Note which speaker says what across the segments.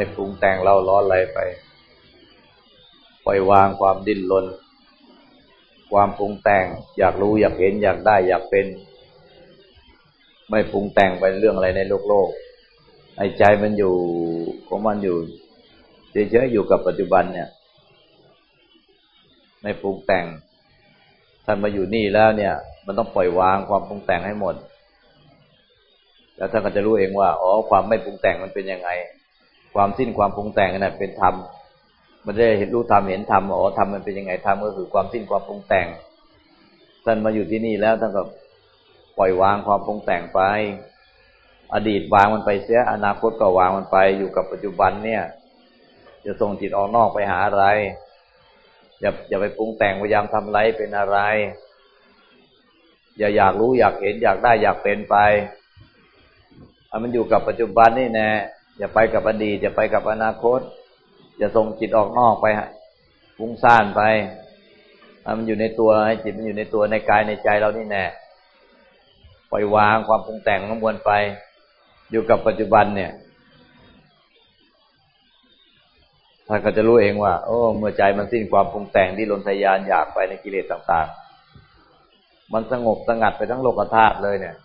Speaker 1: ไม่ปรุงแต่งเล่าร้ออะไรไป ปล่อยวางความดิ้นรนความปรุงแต่ง อยากรู้อยากเห็นอยากได้อยากเป็น ไม่ปรุงแต่งไปเรื่องอะไรในโลกโลกไอ้ใจมันอยู่ของมันอยู่เฉยๆอยู่กับปัจจุบันเนี่ย ไม่ปรุงแต่งท่านมาอยู่นี่แล้วเนี่ย มันต้องปล่อยวางความปรุงแต่งให้หมด แล้วท่านก็จะรู้เองว่า อ๋อ ความไม่ปรุงแต่งมันเป็นยังไง ความสิ้นความปรุงแต่งนั่นเป็นธรรมมันได้เห็นรู้ธรรมเห็นธรรมอ๋อธรรมมันเป็นยังไงธรรมก็คือความสิ้นความปรุงแต่งท่านมาอยู่ที่นี่แล้วท่านก็ปล่อยวางความปรุงแต่งไป อดีตวางมันไปเสียอนาคตก็วางมันไป อยู่กับปัจจุบันเนี่ย จะส่งจิตออกนอกไปหาอะไร อย่าอย่าไปปรุงแต่งพยายามทำไรเป็นอะไร อย่าอยากรู้อยากเห็นอยากได้อยากเป็นไปอมันอยู่กับปัจจุบันนี่แน่ อย่าไปกับอดีตอย่าไปกับอนาคต อย่าส่งจิตออกนอกไปฟุ้งซ่านไปมันอยู่ในตัวให้จิตมันอยู่ในตัวในกายในใจเรานี่แน่ปล่อยวางความปรุงแต่งทั้งมวลไป อยู่กับปัจจุบันเนี่ยท่านก็จะรู้เองว่า โอ้ เมื่อใจมันสิ้นความปรุงแต่งที่ลนทยานอยากไปในกิเลสต่าง ๆ มันสงบสงัดไปทั้งโลกธาตุเลยเนี่ย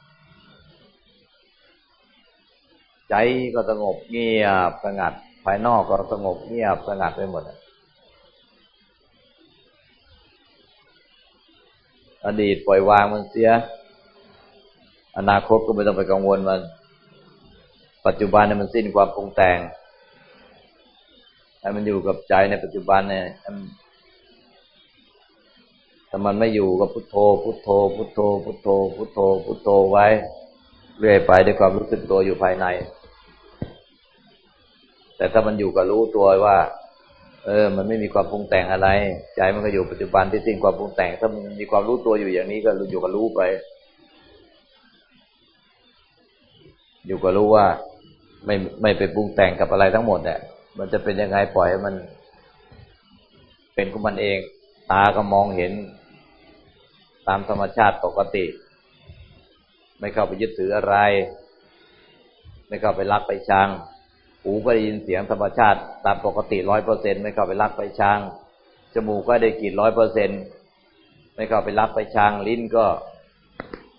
Speaker 1: ใจก็สงบเงียบสงัด ภายนอกก็สงบเงียบสงัดไปหมดอดีตปล่อยวางมันเสีย อนาคตก็ไม่ต้องไปกังวลมัน ปัจจุบันเนี่ยมันสิ้นความปรุงแต่งให้มันอยู่กับใจในปัจจุบันเนี่ยถ้ามันไม่อยู่ก็พุทโธ พุทโธ พุทโธ พุทโธ พุทโธ พุทโธไว้ เรื่อยไปด้วยความรู้สึกตัวอยู่ภายใน แต่ถ้ามันอยู่กับรู้ตัวว่า เออ มันไม่มีความปรุงแต่งอะไร ใจมันก็อยู่ปัจจุบันที่สิ้นความปรุงแต่ง ถ้ามันมีความรู้ตัวอยู่อย่างนี้ก็อยู่กับรู้ไป อยู่กับรู้ว่าไม่ไม่ไปปรุงแต่งกับอะไรทั้งหมดเนี่ยมันจะเป็นยังไงปล่อยให้มัน เป็นของมันเอง ตาก็มองเห็น ตามธรรมชาติปกติ ไม่เข้าไปยึดถืออะไร ไม่เข้าไปรักไปชัง หูก็ได้ยินเสียงธรรมชาติตามปกติร้อยเปอร์เซ็นไม่เข้าไปรักไปชังจมูกก็ได้กลิ่นร้อยเปอร์เซ็นไม่เข้าไปรักไปชังลิ้นก็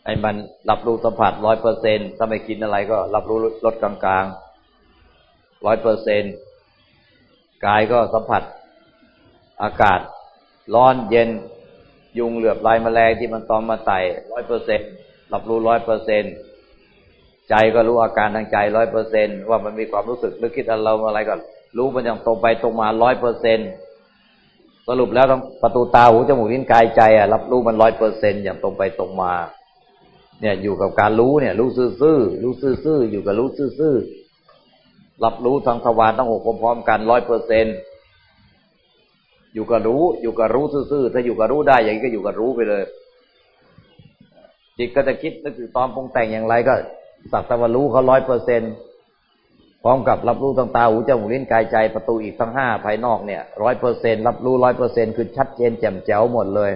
Speaker 1: ไอ้มันรับรู้สัมผัสร้อยเปอร์เซ็นถ้าไม่กินอะไรก็รับรู้ลดกลางๆร้อยเปอร์เซ็นกายก็สัมผัส อากาศ ร้อนเย็น ยุงเหลือบลายแมลงที่มันตอมมาไต่ร้อยเปอร์เซ็นรับรู้ร้อยเปอร์เซ็นต์ ใจก็รู้อาการทางใจร้อยเปอร์เซนว่ามันมีความรู้สึกนึกคิดอะไรอะไรก็รู้มันอย่างตรงไปตรงมาร้อยเปอร์เซนสรุปแล้วต้องประตูตาหูจมูกลิ้นกายใจอะรับรู้มันร้อยเปอร์เซนอย่างตรงไปตรงมา เนี่ยอยู่กับการรู้เนี่ย รู้ซื่อๆรู้ซื่อๆอยู่กับรู้ซื่อๆรับรู้ทางทวารทั้งหกพร้อมๆกันร้อยเปอร์เซนอยู่กับรู้ อยู่กับรู้ซื่อๆถ้าอยู่กับรู้ได้อย่างนี้ก็อยู่กับรู้ไปเลยจิตก็จะคิดนึกถึงตอนปรุงแต่งอย่างไรก็ สักตะวันรู้เขาร้อยเปอร์เซ็นพร้อมกับรับรู้ทางตาหูจมูกลิ้นกายใจประตูอีกทั้งห้าภายนอกเนี่ยร้อยเปอร์เซ็นรับรู้ร้อยเปอร์เซ็นคือชัดเจนแจ่มแจ๋วหมดเลย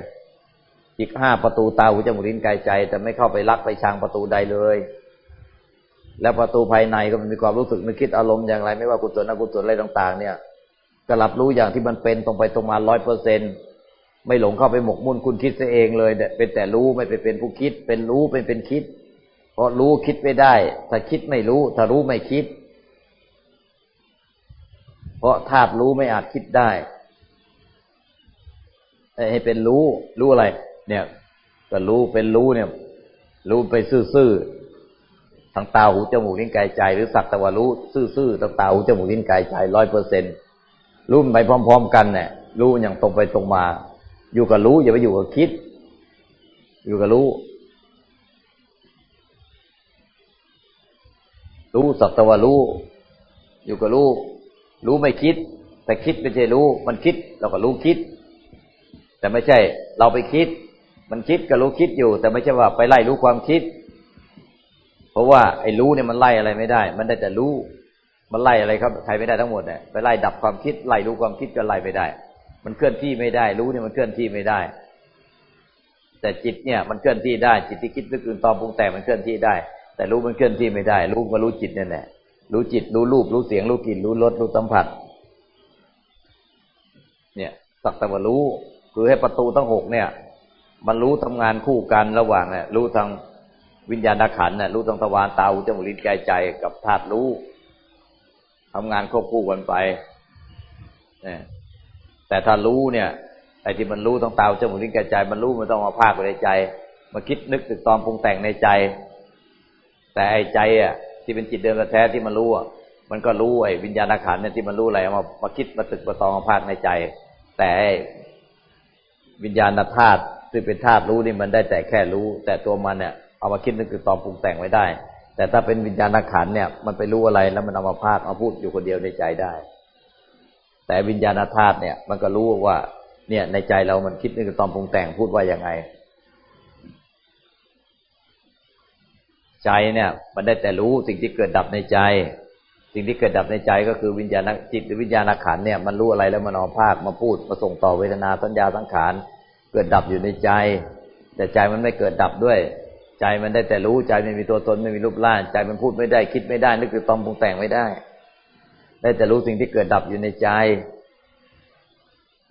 Speaker 1: อีกห้าประตูตาหูจมูกลิ้นกายใจ แต่ไม่เข้าไปลักไปชังประตูใดเลย แล้วประตูภายในก็มันมีความรู้สึกนึกคิดอารมณ์อย่างไร ไม่ว่ากุศลอกุศลอะไรต่าง ๆ เนี่ยก็รับรู้อย่างที่มันเป็นตรงไปตรงมาร้อยเปอร์เซ็นไม่หลงเข้าไปหมกมุ่นคุณคิดซะเองเลยเป็นแต่รู้ไม่ไปเป็นผู้คิด เป็นรู้เป็นเป็นคิด ราะรู้คิดไม่ได้ ถ้าคิดไม่รู้ ถ้ารู้ไม่คิด เพราะธาตุรู้ไม่อาจคิดได้ให้เป็นรู้ รู้อะไร เนี่ยก็รู้เป็นรู้เนี่ย รู้ไปซื่อๆทางตาหูจมูกลิ้นกายใจ หรือสักแต่ว่ารู้ซื่อๆทางตาหูจมูกลิ้นกายใจร้อยเปอร์เซ็นรู้ไปพร้อม ๆ กันเนี่ยรู้อย่างตรงไปตรงมา อยู่กับรู้อย่าไปอยู่กับคิด อยู่กับรู้ รู้สัตวารู้ อยู่กับรู้ รู้ไม่คิด แต่คิดไม่ใช่รู้ มันคิดเราก็รู้คิด แต่ไม่ใช่ เราไปคิด มันคิดก็รู้คิดอยู่ แต่ไม่ใช่ว่าไปไล่รู้ความคิด เพราะว่าไอ้รู้เนี่ยมันไล่อะไรไม่ได้ มันได้แต่รู้ มันไล่อะไรครับใครไม่ได้ทั้งหมดเนี่ยไปไล่ดับความคิดไล่รู้ความคิดก็ไล่ไม่ได้ มันเคลื่อนที่ไม่ได้ รู้เนี่ยมันเคลื่อนที่ไม่ได้ แต่จิตเนี่ย มันเคลื่อนที่ได้ จิตที่คิดนึกอื่นตอมปรุงแต่งมันเคลื่อนที่ได้ แต่รู้มันเคลื่อนที่ไม่ได้ รู้ก็รู้จิตนั่แหละรู้จิตรู้รูป รู้เสียง รู้กลิ่น รู้รสรู้สัมผัส เนี่ยสักแต่ว่ารู้คือให้ประตูทั้งหกเนี่ย มันรู้ทำงานคู่กันระหว่างเนี่ยรู้ทางวิญญาณขันเนี่ยรู้ทางทวารตาหูจมูกลิ้นกายใจกับธาตุรู้ทำงานควบคู่กันไปเนี่ยแต่ถ้ารู้เนี่ยไอ้ที่มันรู้ต้องตาจมูกลิ้นกายใจ มันรู้มันต้องมาภาคในใจ มาคิดนึกตึกตอมปรุงแต่งในใจ แต่ไอ้ใจอะที่เป็นจิตเดิมแท้ที่มันรู้อะมันก็รู้ไอ้วิญญาณขันเนี่ยที่มันรู้อะไรมามาคิดมาตึกมาตองมาภาคในใจ แต่วิญญาณธาตุที่เป็นธาตุรู้นี่มันได้แต่แค่รู้ แต่ตัวมันเนี่ยเอามาคิดนึกตึกตอมปรุงแต่งไว้ได้ แต่ถ้าเป็นวิญญาณขันเนี่ย มันไปรู้อะไรแล้วมันเอามาภาคเอาพูดอยู่คนเดียวในใจได้ แต่วิญญาณธาตุเนี่ย มันก็รู้ว่า เนี่ยในใจเรามันคิดนึกตอมปรุงแต่งพูดว่ายังไง ใจเนี่ย มันได้แต่รู้สิ่งที่เกิดดับในใจ สิ่งที่เกิดดับในใจก็คือวิญญาณจิตหรือวิญญาณขันเนี่ยมันรู้อะไรแล้วมันเอาภาคมาพูดมาส่งต่อเวทนาสัญญาสังขารเกิดดับอยู่ในใจ แต่ใจมันไม่เกิดดับด้วย ใจมันได้แต่รู้ใจไม่มีตัวตนไม่มีรูปร่างใจมันพูดไม่ได้คิดไม่ได้นึกถึงตอมปรุงแต่งไม่ได้ ได้แต่รู้สิ่งที่เกิดดับอยู่ในใจ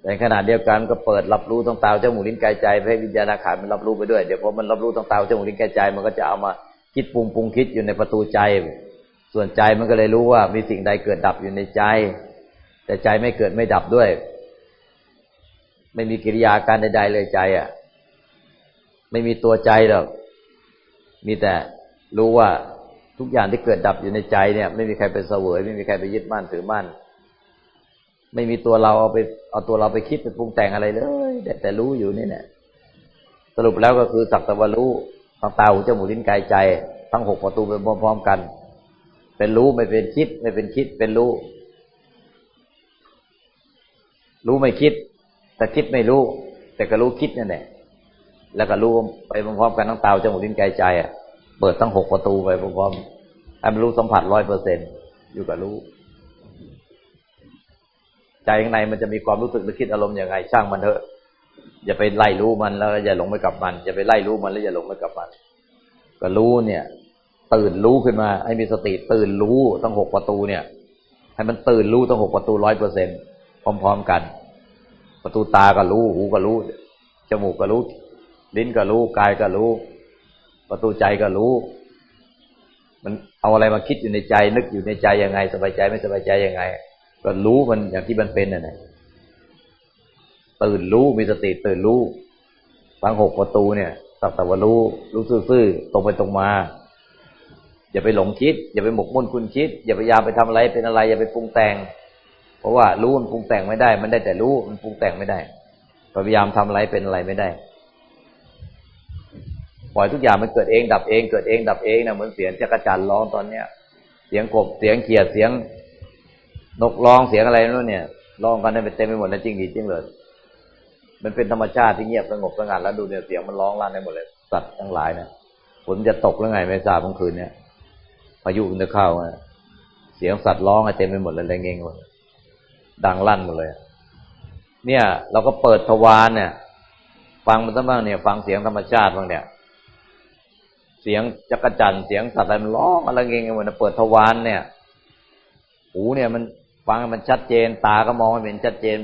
Speaker 1: ในขณะเดียวกันก็เปิดรับรู้ต้องตาเจ้าหมูลิ้นกายใจให้วิญญาณขันมันรับรู้ไปด้วยเดี๋ยวพอมันรับรู้ต้องตาเจ้าหมูลิ้นกายใจมันก็จะเอามา คิดปรุงปรุงคิดอยู่ในประตูใจ ส่วนใจมันก็เลยรู้ว่ามีสิ่งใดเกิดดับอยู่ในใจ แต่ใจไม่เกิดไม่ดับด้วย ไม่มีกิริยาการใด ๆ เลยใจอะ ไม่มีตัวใจหรอกมีแต่รู้ว่าทุกอย่างที่เกิดดับอยู่ในใจเนี่ย ไม่มีใครไปเสวย ไม่มีใครไปยึดมั่นถือมั่นไม่มีตัวเราเอาไปเอาตัวเราไปคิดไปปรุงแต่งอะไรเลยแต่รู้อยู่นี่เนี่ยสรุปแล้วก็คือสักต่ว่ารู้ ทางตาหูจมูกลิ้นกายใจ ทั้งหกประตูไปพร้อมๆกัน เป็นรู้ไม่เป็นคิด ไม่เป็นคิด เป็นรู้ รู้ไม่คิด แต่คิดไม่รู้ แต่ก็รู้คิดนั่นแหละแล้วก็รู้ไปพร้อมๆกันทั้งตาจมูกลิ้นกายใจอะเปิดทั้งหกประตูไปพร้อมๆให้มันรู้สัมผัสร้อยเปอร์เซ็นอยู่กับรู้ ใจข้างในมันจะมีความรู้สึกหรือคิดอารมณ์อยังไงช่างมันเถอะ อย่าไปไล่รู้มันแล้วอย่าหลงไปกับมัน อย่าไปไล่รู้มันแล้วอย่าหลงไปกับมัน ก็รู้เนี่ย ตื่นรู้ขึ้นมาให้มีสติตื่นรู้ตั้งหกประตูเนี่ย ให้มันตื่นรู้ตั้งหกประตูร้อยเปอร์เซ็นพร้อมๆกัน ประตูตาก็รู้ หูก็รู้ จมูกก็รู้ ลิ้นก็รู้ กายก็รู้ ประตูใจก็รู้ มันเอาอะไรมาคิดอยู่ในใจ นึกอยู่ในใจยังไง สบายใจไม่สบายใจยังไง ก็รู้มันอย่างที่มันเป็นน่ะ ตื่นรู้มีสติตื่นรู้ทั้งหกประตูเนี่ยสัตว์รู้รู้ซื่อๆตรงไปตรงมา อย่าไปหลงคิด อย่าไปหมกมุ่นคุณคิด อย่าพยายามไปทำอะไรเป็นอะไร อย่าไปปรุงแต่ง เพราะว่ารู้มันปรุงแต่งไม่ได้ มันได้แต่รู้มันปรุงแต่งไม่ได้พยายามทำอะไรเป็นอะไรไม่ได้ปล่อยทุกอย่างมันเกิดเองดับเองเกิดเองดับเองนะเหมือนเสียงจักรจันร้องตอนเนี้ย เสียงกบเสียงเขียดเสียงนกร้องเสียงอะไรนู่นเนี่ยร้องกันได้เป็นเต็มไปหมดแล้วจริงดีจริงเลย มันเป็นธรรมชาติที่เงียบสงบสงัดแล้วดูเนี่ยเสียงมันร้องลั่นได้หมดเลย สัตว์ทั้งหลายเนี่ยฝนจะตกแล้วไงไม่ทราบเมื่อคืนเนี่ยพายุมันจะเข้าเสียงสัตว์ร้องเต็มไปหมดเลยอะไรเงี้ยหมดดังลั่นหมดเลย เนี่ย เราก็เปิดทวารเนี่ย ฟังมันซะบ้างเนี่ย ฟังเสียงธรรมชาติบ้างเนี่ย เสียงจักรจันเสียงสัตว์อะไรมันร้องอะไรเงี้ยหมดเปิดทวารเนี่ยหูเนี่ยมันฟังมันชัดเจน ตาก็มองเห็นชัดเจน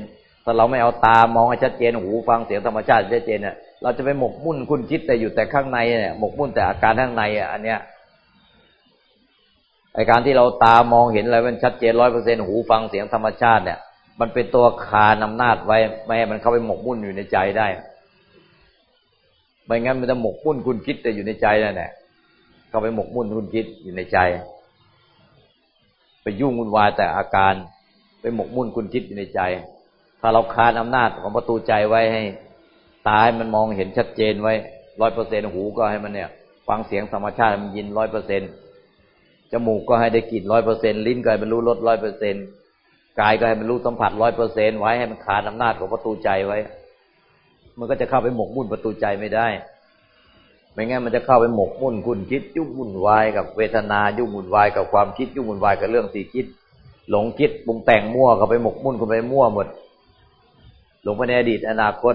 Speaker 1: ถ้าเราไม่เอาตามองให้ชัดเจนหูฟังเสียงธรรมชาติชัดเจนเนี่ยเราจะไปหมกมุ่นคุณคิดแต่อยู่แต่ข้างในเนี่ยหมกมุ่นแต่อาการข้างในอะอันเนี้ยไอการที่เราตามองเห็นอะไรมันชัดเจนร้อยเปอร์เซ็นหูฟังเสียงธรรมชาติเนี่ย มันเป็นตัวคานอำนาจไว้ไม่ให้มันเข้าไปหมกมุ่นอยู่ในใจได้ไม่งั้นมันจะหมกมุ่นคุณคิดแต่อยู่ในใจนั่นแหละเข้าไปหมกมุ่นคุณคิดอยู่ในใจ ไปยุ่งวุ่นวายแต่อาการ ไปหมกมุ่นคุณคิดอยู่ในใจ ถ้าเราคานอำนาจของประตูใจไว้ให้ ตาให้มันมองเห็นชัดเจนไว้ร้อยเปอร์เซ็นหูก็ให้มันเนี่ย ฟังเสียงธรรมชาติมันยินร้อยเปอร์เซ็นจมูกก็ให้ได้กลิ่นร้อยเปอร์เซ็นลิ้นก็ให้มันรู้รสร้อยเปอร์เซ็นกายก็ให้มันรู้สัมผัสร้อยเปอร์เซ็นไว้ให้มันคานอำนาจของประตูใจไว้ มันก็จะเข้าไปหมกมุ่นประตูใจไม่ได้ไม่งั้นมันจะเข้าไปหมกมุ่นคุณคิดยุ่งวุ่นวายกับเวทนายุ่งวุ่นวายกับความคิดยุ่งวุ่นวายกับเรื่องสี่คิด หลงคิดปรุงแต่งมั่วเข้าไปหมกมุ่นเข้าไปมั่วหมด ลงไปในอดีตอนาคต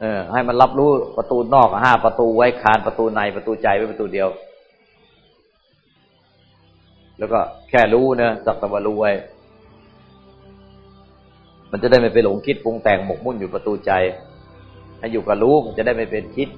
Speaker 1: เออ ให้มันรับรู้ประตูนอกห้าประตูไว้คานประตูในประตูใจไว้ประตูเดียว แล้วก็แค่รู้นะสักตะวันรู้ไว้ มันจะได้ไม่ไปหลงคิดปรุงแต่งหมกมุ่นอยู่ประตูใจ ให้อยู่กับรู้มันจะได้ไม่เป็นคิด